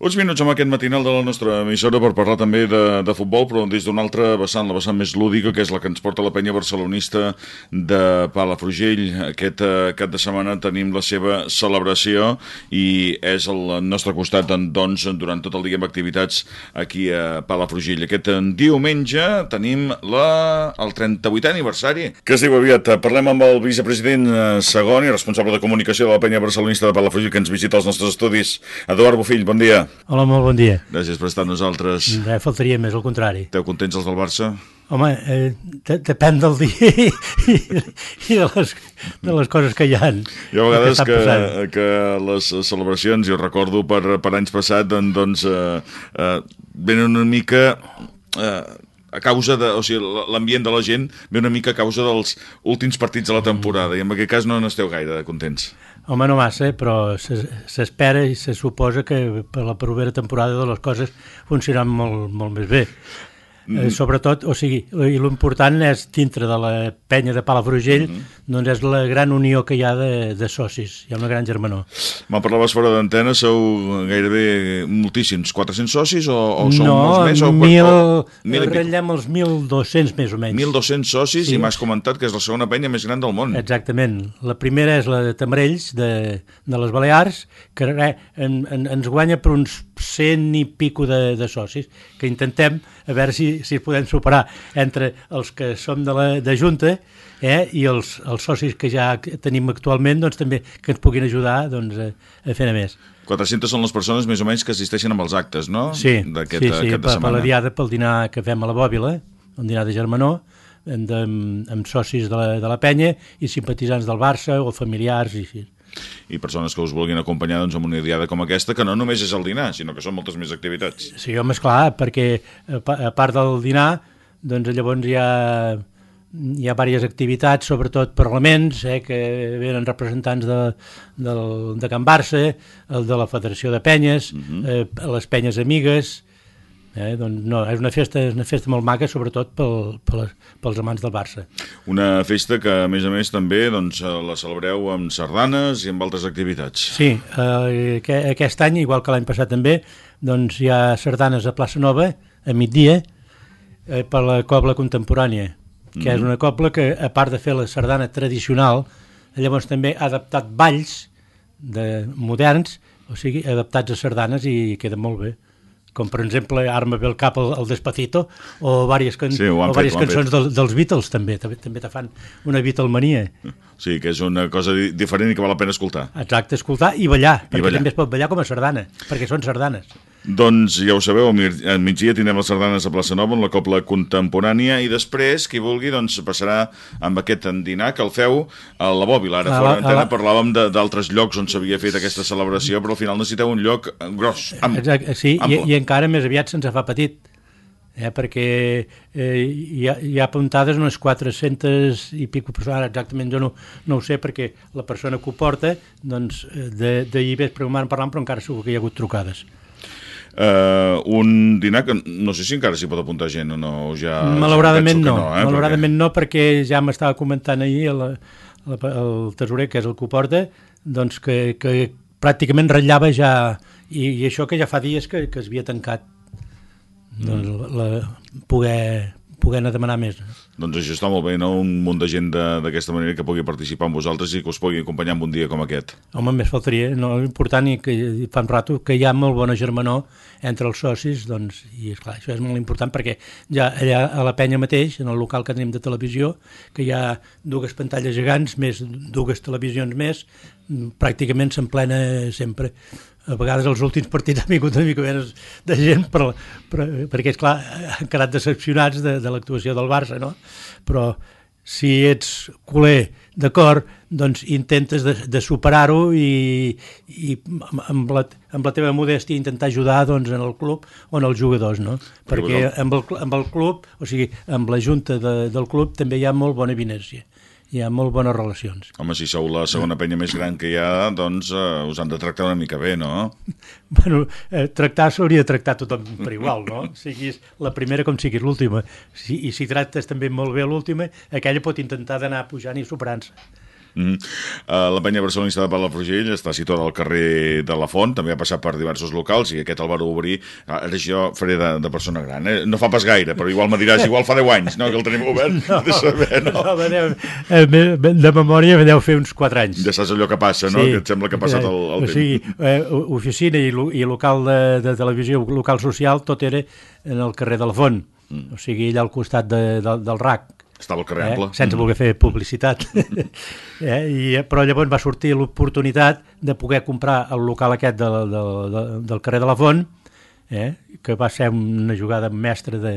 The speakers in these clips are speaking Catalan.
Uns minuts amb aquest matinal de la nostra emissora per parlar també de, de futbol, però des d'una altra vessant, la vessant més lúdica, que és la que ens porta la penya barcelonista de Palafrugell. Aquest uh, cap de setmana tenim la seva celebració i és al nostre costat, doncs, durant tot el dia amb activitats aquí a Palafrugell. Aquest diumenge tenim la, el 38è aniversari, que es diu aviat. Parlem amb el vicepresident eh, segon i responsable de comunicació de la penya barcelonista de Palafrugell, que ens visita als nostres estudis. Eduard Bofill, bon dia. Hola, molt bon dia. Gràcies per estar nosaltres. Eh, faltaria més, al contrari. Esteu contents els del Barça? Home, eh, depèn del dia i, i de, les, de les coses que hi ha. Hi ha vegades que, que, que les celebracions, jo recordo per, per anys passat, doncs, eh, eh, venen una mica... Eh, a causa de, o sigui, l'ambient de la gent ve una mica a causa dels últims partits de la temporada i en aquest cas no n'esteu gaire contents. Home, no massa, però s'espera i se suposa que per la propera temporada de les coses funcionaran molt, molt més bé. Mm. Eh, sobretot, o sigui, i l'important és dintre de la penya de Palafrugell, mm -hmm. doncs és la gran unió que hi ha de, de socis, hi ha una gran germanor. Me'n parlaves fora d'antena, sou gairebé moltíssims, 400 socis o, o sou no, molts més? No, mil, o, mil ratllem els 1.200 més o menys. 1.200 socis sí. i m'has comentat que és la segona penya més gran del món. Exactament. La primera és la de Tamarells, de, de les Balears, que re, en, en, ens guanya per uns 100 i pico de, de socis, que intentem a veure si si, podem superar entre els que som de la de Junta eh, i els, els socis que ja tenim actualment doncs, també que ens puguin ajudar doncs, a, a fer-ne més. 400 són les persones més o menys que assisteixen amb els actes, no? Sí, sí, sí per, per la diada, pel dinar que fem a la Bòbila, un dinar de germanor, amb, amb, amb socis de la, de la penya i simpatitzants del Barça o familiars i així i persones que us vulguin acompanyar doncs, amb una diada com aquesta, que no només és el dinar, sinó que són moltes més activitats. Sí, home, esclar, perquè a part del dinar, doncs llavors hi ha, hi ha diverses activitats, sobretot parlaments, eh, que venen representants de, de, de Can Barça, el de la Federació de Penyes, uh mhm. -huh. eh, les Penyes Amigues, Eh? Doncs no, és una festa, és una festa molt maca, sobretot pel, pel, pels amants del Barça. Una festa que, a més a més, també doncs, la celebreu amb sardanes i amb altres activitats. Sí, eh, aquest any, igual que l'any passat també, doncs hi ha sardanes a Plaça Nova, a migdia, eh, per la cobla contemporània, que mm és una cobla que, a part de fer la sardana tradicional, llavors també ha adaptat balls de moderns, o sigui, adaptats a sardanes i queda molt bé com per exemple Arma ve el cap el, el Despacito o diverses, can sí, o fet, cançons del, dels Beatles també, també, també te fan una Beatlemania. Sí, que és una cosa diferent i que val la pena escoltar. Exacte, escoltar i ballar, I perquè ballar. també es pot ballar com a sardana, perquè són sardanes doncs ja ho sabeu, al migdia tindrem les sardanes a Plaça Nova amb la copla contemporània i després, qui vulgui, doncs passarà amb aquest dinar que el feu a la Bòbila. Ara fora d'antena parlàvem d'altres llocs on s'havia fet aquesta celebració, però al final necessiteu un lloc gros, ample. Exacte, sí, ample. I, i encara més aviat se'ns fa petit eh, perquè eh, hi, ha, hi ha apuntades unes 400 i pico persones, exactament jo no, no ho sé perquè la persona que ho porta doncs d'ahir de, ves parlant, però encara segur que hi ha hagut trucades Uh, un dinar que no sé si encara s'hi pot apuntar gent o no. Ja, malauradament no, no eh, malauradament perquè... no perquè ja m'estava comentant ahir el, el, el tesorer, que és el que ho porta, doncs que, que pràcticament ratllava ja, i, i això que ja fa dies que, que es havia tancat mm. doncs, la, poder, poder anar a demanar més. Doncs això està molt bé, no? Un munt de gent d'aquesta manera que pugui participar amb vosaltres i que us pugui acompanyar en un dia com aquest. Home, més faltaria. No, important i que fa un rato que hi ha molt bona germanor entre els socis, doncs, i esclar, això és molt important perquè ja allà a la penya mateix, en el local que tenim de televisió, que hi ha dues pantalles gegants, més dues televisions més, pràcticament s'emplena sempre a vegades els últims partits ha vingut una mica més de gent per, per, perquè, és clar han quedat decepcionats de, de l'actuació del Barça, no? Però si ets culer d'acord, doncs intentes de, de superar-ho i, i amb, la, amb la teva modèstia intentar ajudar doncs, en el club o en els jugadors, no? Perquè amb el, amb el club, o sigui, amb la junta de, del club també hi ha molt bona vinència hi ha molt bones relacions. Home, si sou la segona penya més gran que hi ha, doncs eh, us han de tractar una mica bé, no? Bueno, eh, tractar s'hauria de tractar tothom per igual, no? Siguis la primera com siguis l'última. Si, I si tractes també molt bé l'última, aquella pot intentar d'anar pujant i superant-se. Mm. Uh, la penya barcelonista de Palafrugell està situada al carrer de la Font, també ha passat per diversos locals i aquest el va obrir, ara jo faré de, de persona gran, eh? no fa pas gaire, però igual me diràs, igual fa 10 anys, no?, que el tenim obert, no, de saber, no? no deu, eh, de memòria deu fer uns 4 anys. Ja saps allò que passa, no?, sí. que et sembla que ha passat el, el o sigui, eh, oficina i, i local de, de televisió, local social, tot era en el carrer de la Font, mm. o sigui, allà al costat de, de, del RAC, estava al carrer eh? ample. Sense voler fer publicitat. eh? I, però llavors va sortir l'oportunitat de poder comprar el local aquest del, del, del, del carrer de la Font, eh? que va ser una jugada mestra de,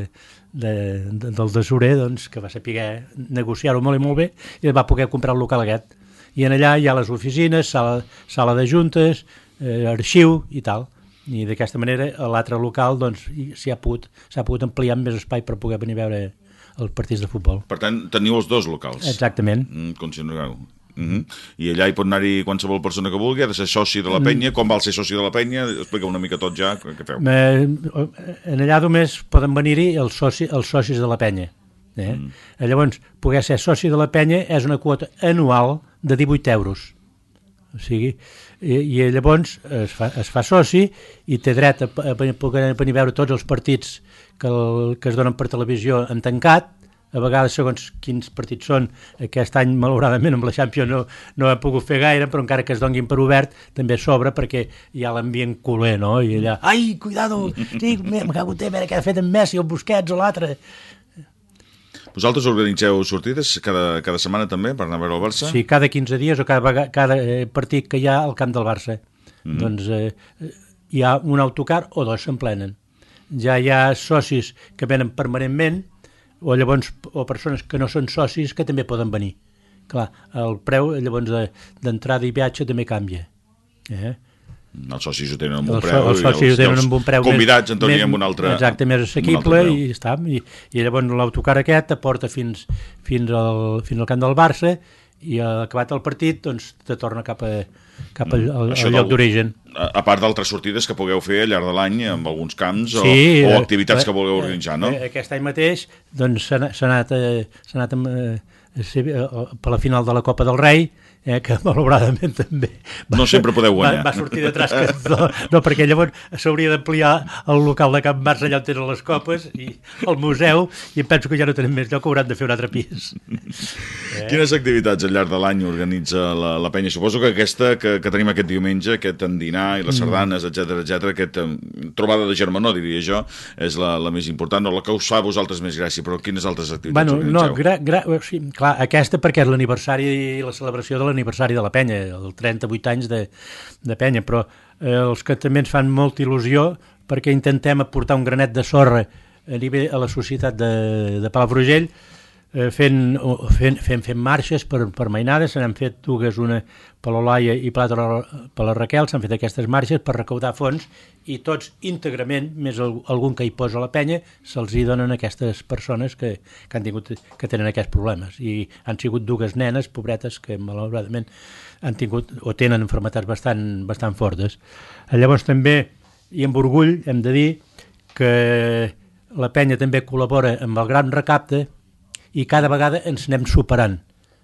de, de, del tesorer, doncs, que va saber negociar-ho molt i molt bé, i va poder comprar el local aquest. I en allà hi ha les oficines, sala, sala de juntes, eh, arxiu i tal. I d'aquesta manera l'altre local doncs, s'ha pogut, pogut ampliar amb més espai per poder venir a veure els partits de futbol. Per tant, teniu els dos locals. Exactament. Mm, continueu. Uh -huh. I allà hi pot anar-hi qualsevol persona que vulgui, ha de ser soci de la mm. penya, com val ser soci de la penya? Explica una mica tot ja, què feu? Eh, en allà només poden venir-hi els, soci, els socis de la penya. Eh? Mm. Llavors, poder ser soci de la penya és una quota anual de 18 euros. O sigui, i, i llavors es fa, es fa soci i té dret a, a, a poder venir a veure tots els partits que, el, que es donen per televisió en tancat, a vegades segons quins partits són, aquest any malauradament amb la Champions no, no hem pogut fer gaire, però encara que es donguin per obert també s'obre perquè hi ha l'ambient culer, no? I allà, ai, cuidado, sí, me cago veure què ha fet en Messi, el Busquets o l'altre. Vosaltres organitzeu sortides cada, cada setmana també per anar a veure el Barça? Sí, cada 15 dies o cada, cada eh, partit que hi ha al camp del Barça. Mm -hmm. Doncs eh, hi ha un autocar o dos s'emplenen ja hi ha socis que venen permanentment o llavors o persones que no són socis que també poden venir. Clar, el preu llavors d'entrada i viatge també canvia. Eh? Els socis ho tenen amb un preu. Els socis ho tenen amb un preu convidats en més, un altre Exacte, més assequible i està. I, i llavors l'autocar aquest porta fins, fins, al, fins al camp del Barça i acabat el partit doncs te torna cap a, cap al, al, al lloc d'origen. A, a part d'altres sortides que pugueu fer al llarg de l'any amb alguns camps sí, o, o activitats eh, que vulgueu organitzar, no? Eh, aquest any mateix doncs, s'ha anat, eh, anat eh, a, per la final de la Copa del Rei eh, que malauradament també va, no sempre podeu guanyar. va, va sortir de trasques no, no, perquè llavors s'hauria d'ampliar el local de Camp Mars allà on tenen les copes i el museu i penso que ja no tenim més lloc hauran de fer un altre pis eh? Quines activitats al llarg de l'any organitza la, la penya? Suposo que aquesta que, que tenim aquest diumenge, aquest endinar i les mm. sardanes, etc etc, aquesta trobada de germanor, diria jo, és la, la més important, o la que us fa a vosaltres més gràcia, però quines altres activitats bueno, organitzeu? No, gra, gra, o sigui, clar, aquesta perquè és l'aniversari i la celebració de l'aniversari de la penya, el 38 anys de, de penya, però eh, els que també ens fan molta il·lusió perquè intentem aportar un granet de sorra a nivell a la societat de, de Palafrugell, eh, fent, fent, fent, fent marxes per, per mainades, se n'han fet dues, una per l'Olaia i per per la Raquel, s'han fet aquestes marxes per recaudar fons i tots íntegrament, més algun que hi posa la penya, se'ls hi donen aquestes persones que, que, han tingut, que tenen aquests problemes. I han sigut dues nenes, pobretes, que malauradament han tingut o tenen enfermetats bastant, bastant fortes. Llavors també, i amb orgull, hem de dir que la penya també col·labora amb el Gran Recapte i cada vegada ens anem superant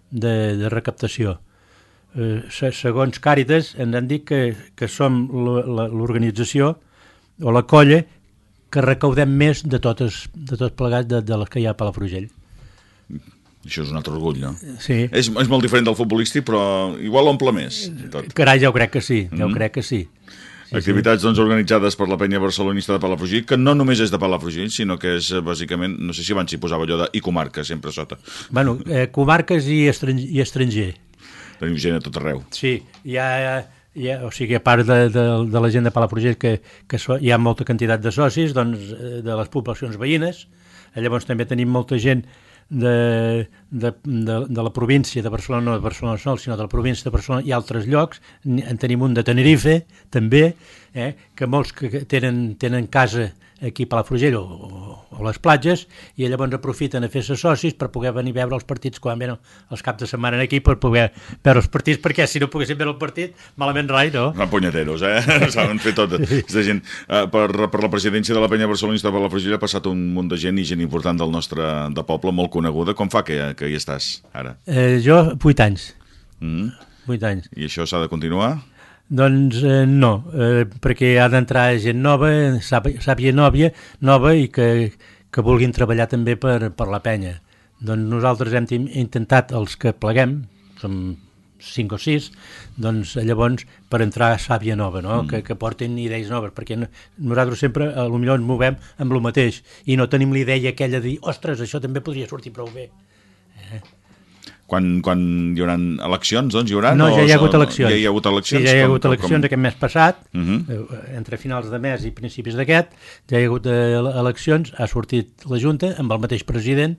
de, de recaptació. Eh, segons Càritas ens han dit que, que som l'organització o la colla que recaudem més de totes, de tots plegats de, de les que hi ha a Palafrugell. Això és un altre orgull, no? Sí. És, és molt diferent del futbolístic, però igual omple més. Tot. Carai, jo crec que sí, jo mm -hmm. crec que sí. Sí, Activitats doncs, organitzades per la penya barcelonista de Palafrugell, que no només és de Palafrugell, sinó que és bàsicament, no sé si abans s'hi posava allò de i comarca, sempre sota. Bueno, eh, comarques i, estranger, i estranger. Tenim gent a tot arreu. Sí, hi ha, hi ha o sigui, a part de, de, de la gent de Palafrugell, que, que so, hi ha molta quantitat de socis, doncs, eh, de les poblacions veïnes, llavors també tenim molta gent de, de, de, de la província de Barcelona, no de Barcelona sol, sinó de la província de Barcelona i altres llocs. En tenim un de Tenerife, també, eh, que molts que tenen, tenen casa aquí a Palafrugell o, o, o les platges i llavors aprofiten a fer-se socis per poder venir a veure els partits quan venen els caps de setmana aquí per poder veure els partits perquè si no poguessin veure el partit malament rai, no? No punyeteros, eh? Saben fer tot. de gent. Uh, per, per la presidència de la penya barcelonista de Palafrugell ha passat un munt de gent i gent important del nostre de poble, molt coneguda. Com fa que, que hi estàs ara? Eh, jo, 8 anys. Mm. 8 anys. I això s'ha de continuar? Doncs eh, no, eh, perquè ha d'entrar gent nova, sàvia nòvia, nova i que, que vulguin treballar també per, per la penya. Doncs nosaltres hem intentat, els que pleguem, som cinc o sis, doncs llavors per entrar a sàvia nova, no? Mm. que, que portin idees noves, perquè nosaltres sempre a lo millor ens movem amb el mateix i no tenim la idea aquella de dir, ostres, això també podria sortir prou bé. Quan, quan hi haurà eleccions, doncs hi haurà? No, ja hi ha hagut eleccions. Ja hi ha hagut eleccions? Sí, ja hi ha hagut com, eleccions com... aquest mes passat, uh mhm. -huh. entre finals de mes i principis d'aquest, ja hi ha hagut eh, eleccions, ha sortit la Junta amb el mateix president,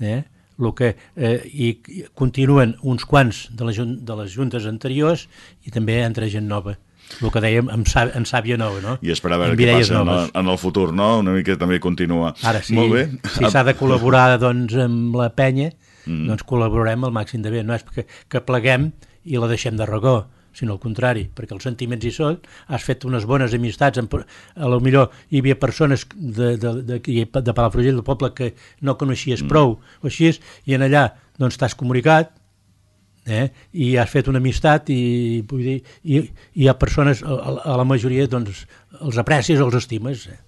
eh? el que, eh, i continuen uns quants de, la, de les juntes anteriors i també entra gent nova el que dèiem en, sà, en sàvia nova, no? I esperar a veure què passa en el, en el futur, no? Una mica també continua. Ara, sí, Molt bé. si s'ha de col·laborar doncs, amb la penya, mm. doncs col·laborem al màxim de bé. No és que, que pleguem i la deixem de regó, sinó al contrari, perquè els sentiments hi són, has fet unes bones amistats, amb, a lo millor hi havia persones de, de, de, de, de Palafrugell, del poble, que no coneixies mm. prou, o així, i en allà doncs t'has comunicat, eh? i has fet una amistat i, vull dir, i, i hi ha persones, a, a la majoria doncs, els aprecies o els estimes. Eh?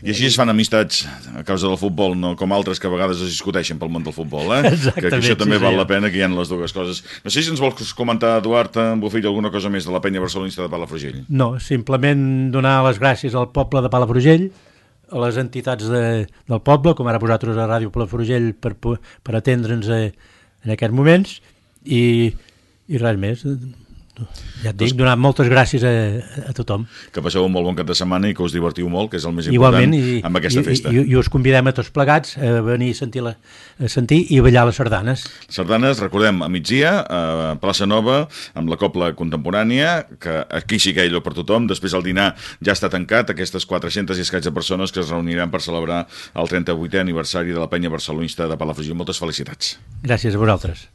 I així es fan amistats a causa del futbol, no com altres que a vegades es discuteixen pel món del futbol, eh? Exactament, que, que això també sí, val sí. la pena, que hi ha les dues coses. No sé si ens vols comentar, Eduard, en Bofill, alguna cosa més de la penya barcelonista de Palafrugell. No, simplement donar les gràcies al poble de Palafrugell, a les entitats de, del poble, com ara vosaltres a Ràdio Palafrugell, per, per atendre'ns en aquests moments, i, i res més ja et dic, donar moltes gràcies a, a tothom. Que passeu un molt bon cap de setmana i que us divertiu molt, que és el més Igualment, important i, amb aquesta festa. I, i, I us convidem a tots plegats a venir a sentir, la, a sentir i ballar les sardanes. Sardanes, recordem, a migdia, a Plaça Nova, amb la Copla Contemporània, que aquí sí que hi ha per tothom. Després el dinar ja està tancat, aquestes 400 i escaig de persones que es reuniran per celebrar el 38è aniversari de la penya barcelonista de Palafrugell. Moltes felicitats. Gràcies a vosaltres.